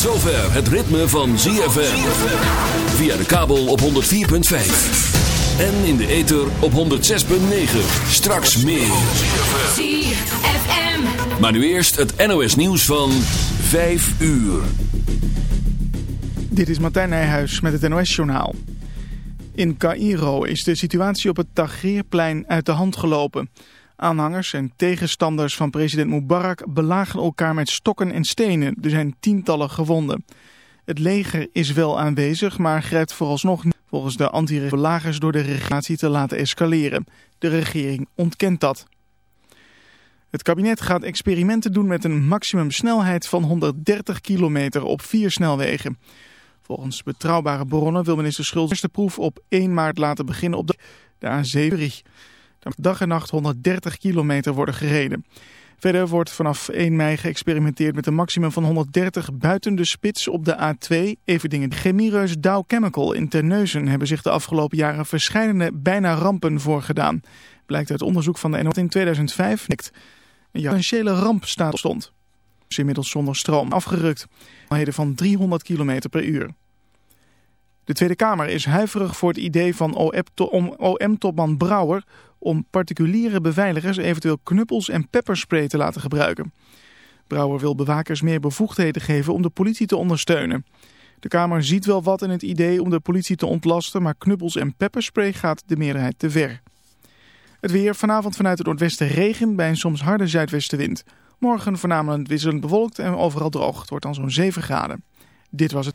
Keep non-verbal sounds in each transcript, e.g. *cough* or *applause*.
Tot zover het ritme van ZFM. Via de kabel op 104.5. En in de ether op 106.9. Straks meer. ZFM. Maar nu eerst het NOS nieuws van 5 uur. Dit is Martijn Nijhuis met het NOS-journaal. In Cairo is de situatie op het Tahrirplein uit de hand gelopen. Aanhangers en tegenstanders van president Mubarak belagen elkaar met stokken en stenen. Er zijn tientallen gewonden. Het leger is wel aanwezig, maar grijpt vooralsnog niet volgens de anti-belagers door de regering te laten escaleren. De regering ontkent dat. Het kabinet gaat experimenten doen met een maximumsnelheid van 130 kilometer op vier snelwegen. Volgens betrouwbare bronnen wil minister Schultz de proef op 1 maart laten beginnen op de, de A7. Dag en nacht 130 kilometer worden gereden. Verder wordt vanaf 1 mei geëxperimenteerd met een maximum van 130 buiten de spits op de A2. Even dingen. Chemiereus Dow Chemical in Terneuzen hebben zich de afgelopen jaren verschillende bijna rampen voorgedaan. Blijkt uit onderzoek van de NOT in 2005 een potentiële ramp staat stond. Is inmiddels zonder stroom afgerukt. Snelheden van 300 km per uur. De Tweede Kamer is huiverig voor het idee van OM-topman Brouwer om particuliere beveiligers eventueel knuppels en pepperspray te laten gebruiken. Brouwer wil bewakers meer bevoegdheden geven om de politie te ondersteunen. De Kamer ziet wel wat in het idee om de politie te ontlasten, maar knuppels en pepperspray gaat de meerderheid te ver. Het weer vanavond vanuit het noordwesten regen bij een soms harde zuidwestenwind. Morgen voornamelijk wisselend bewolkt en overal droog. Het wordt dan zo'n 7 graden. Dit was het.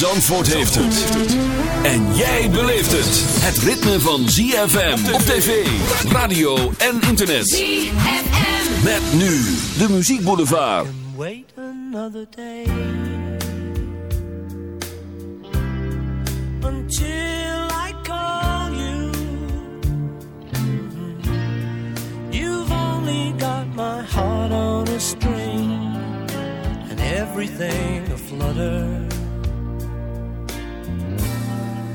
Zandvoort heeft het. En jij beleeft het. Het ritme van ZFM op tv, radio en internet. ZFM. Met nu de muziekboulevard. wait another day until I call you. You've only got my heart on a string and everything aflutter.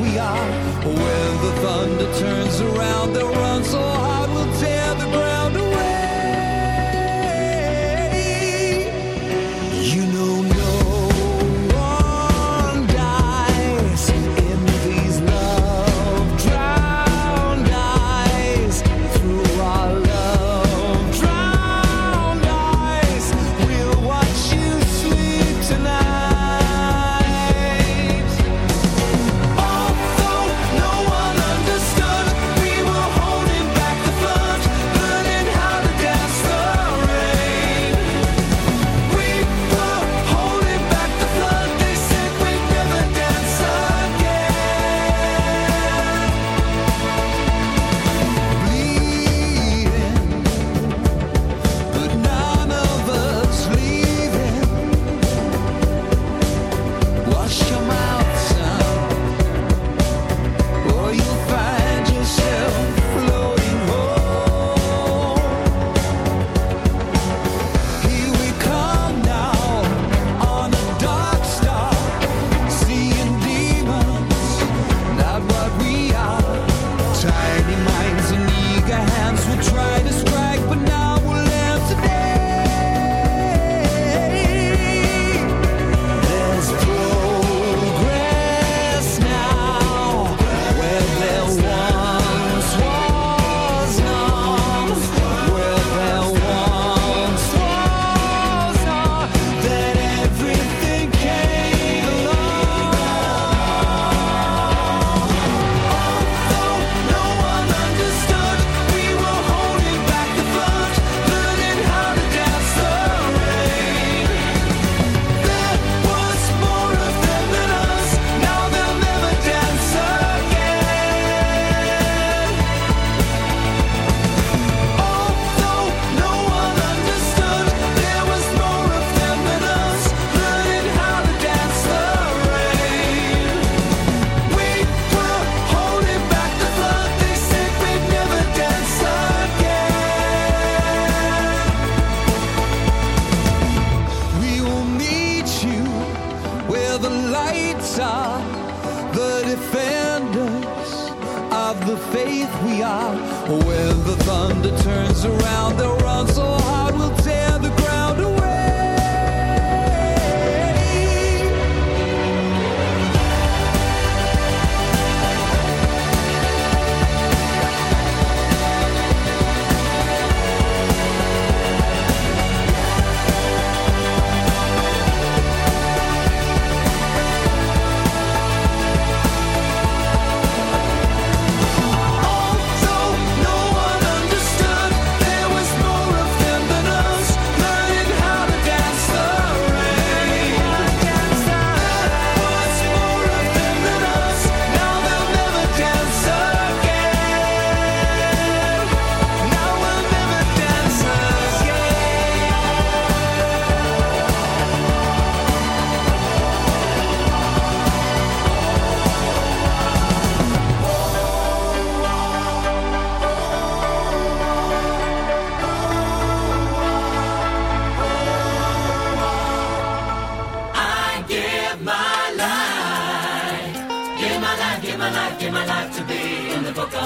We are. When the thunder turns around,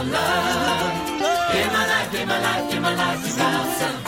about love. In my life, give my life, give my life, to awesome.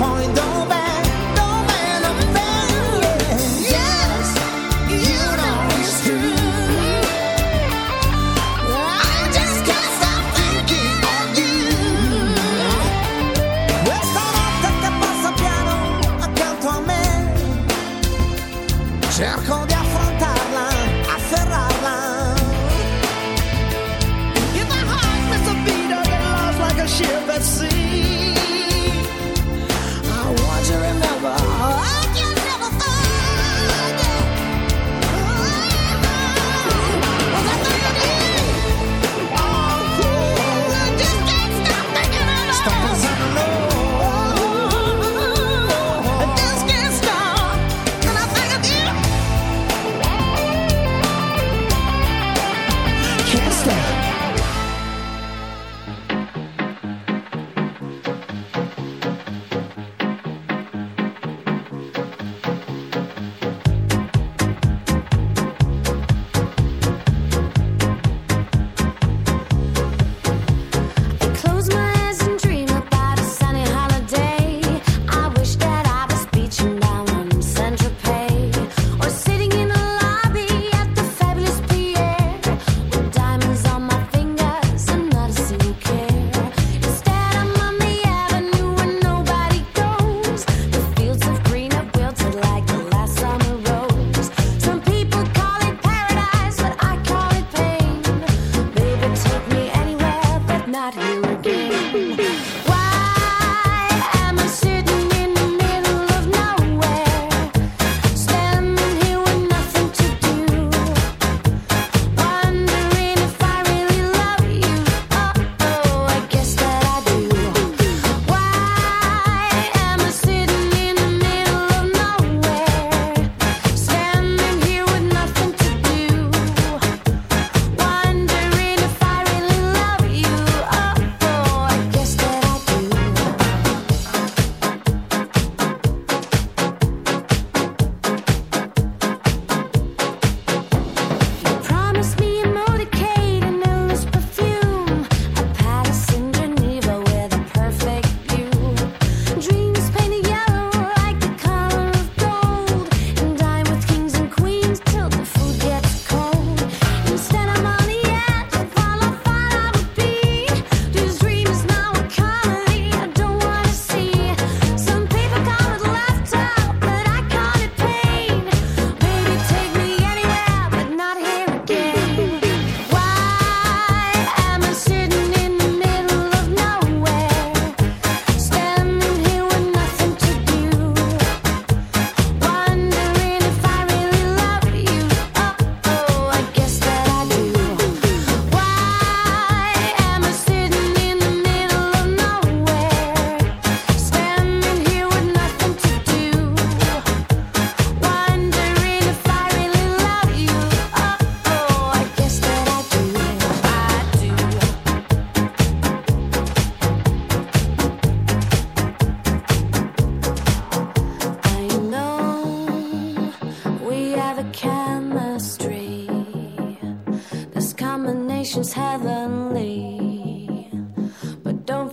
point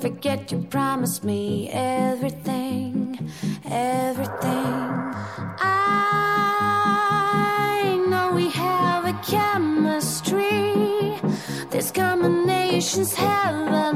forget you promised me everything, everything. I know we have a chemistry. This combination's heavenly.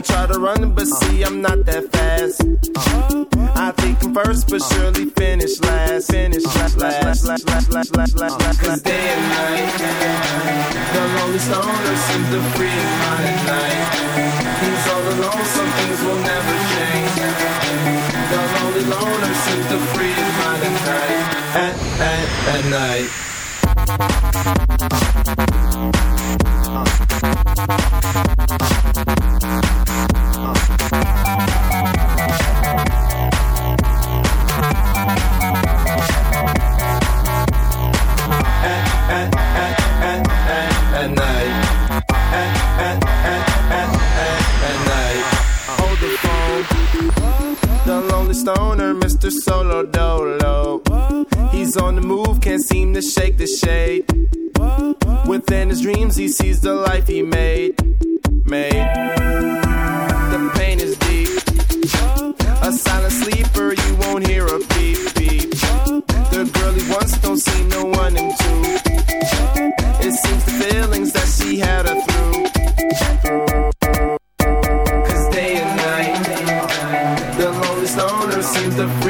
I try to run, but uh. see I'm not that fast. Uh. I think I'm first, but uh. surely finish last. Finish last, last, last, last, last, last, last, last. Cause day and night, the lonely stoner seems to free his mind at night. He's all alone, some things will never change. The lonely loner seems to free his mind at night. At, at, at night. At, stoner, Solo Dolo. He's on the move, can't seem to shake the shade. Within his dreams, he sees the life he made. Made. The pain is deep. A silent sleeper, you won't hear a beep beep. The girl he wants don't see no one in two. It seems the feelings that she had her through. Cause day and night, the lonely stoner seems to free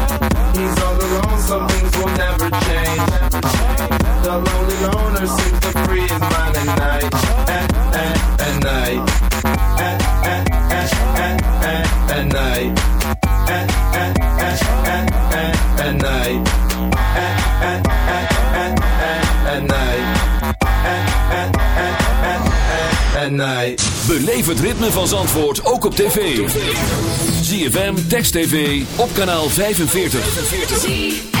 seem to free and mind en en En. Beleef het ritme van Zandvoort ook op tv. ZFM, Text TV, op kanaal 45. 45.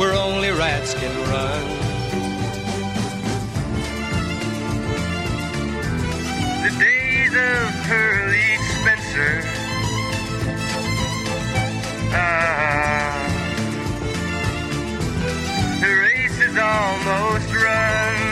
where only rats can run. The days of Pearly Spencer. Ah, the race is almost run.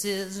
This is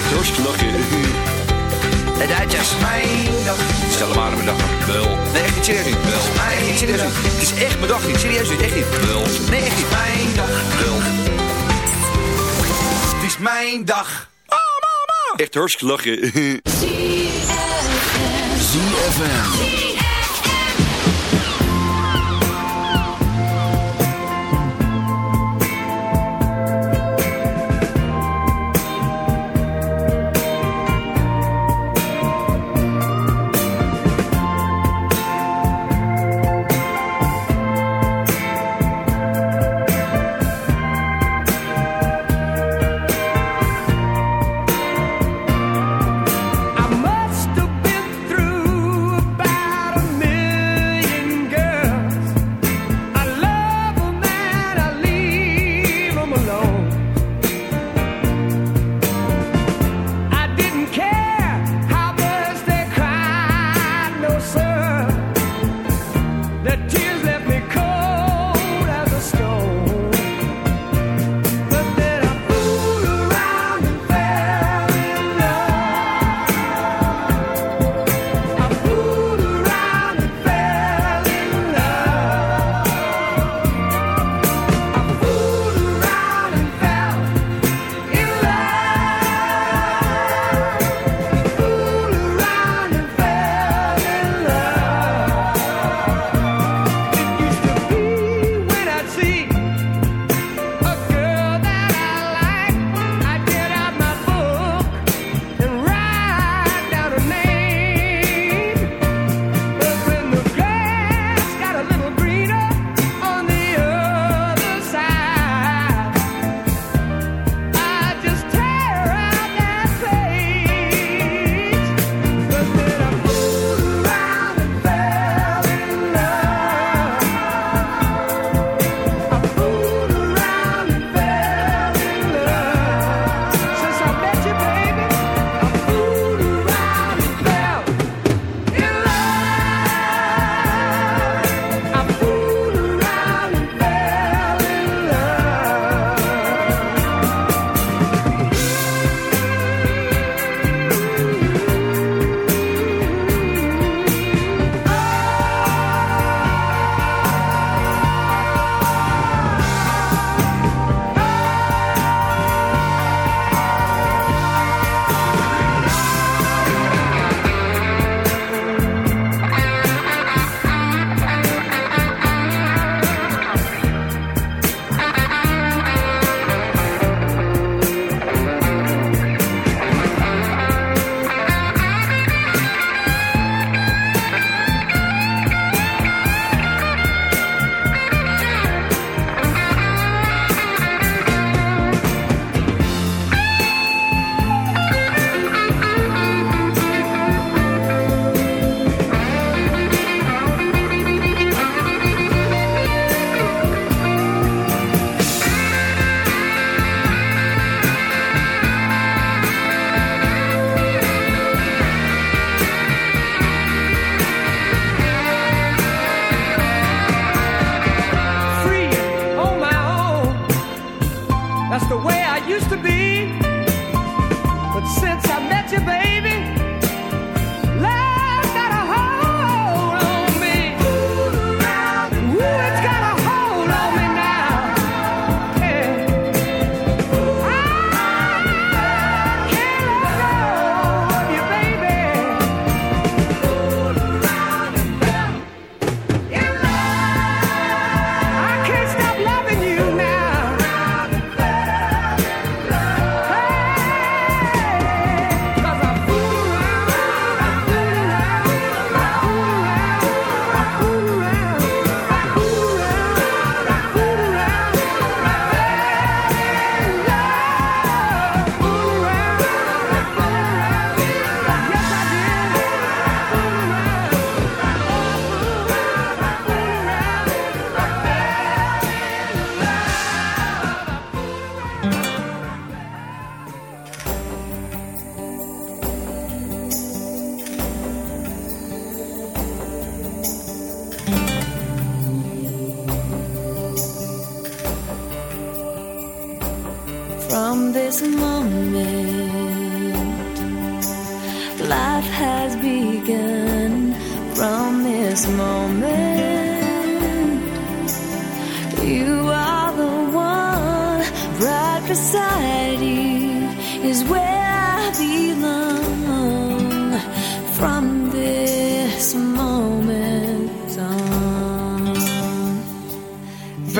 Echt hartstikke lachen. De Duitsers. Mijn dag. Stel hem aan mijn dag. Wel. Nee, echt niet serieus niet. Wel. Nee, niet serieus niet. Het is echt mijn dag niet. Serieus niet. Echt niet. Wel. Nee, echt niet. Mijn dag. Wel. Het is mijn dag. Echt hartstikke lachen. *laughs* ZFM. I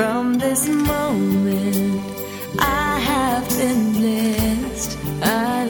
from this moment, I have been blessed. I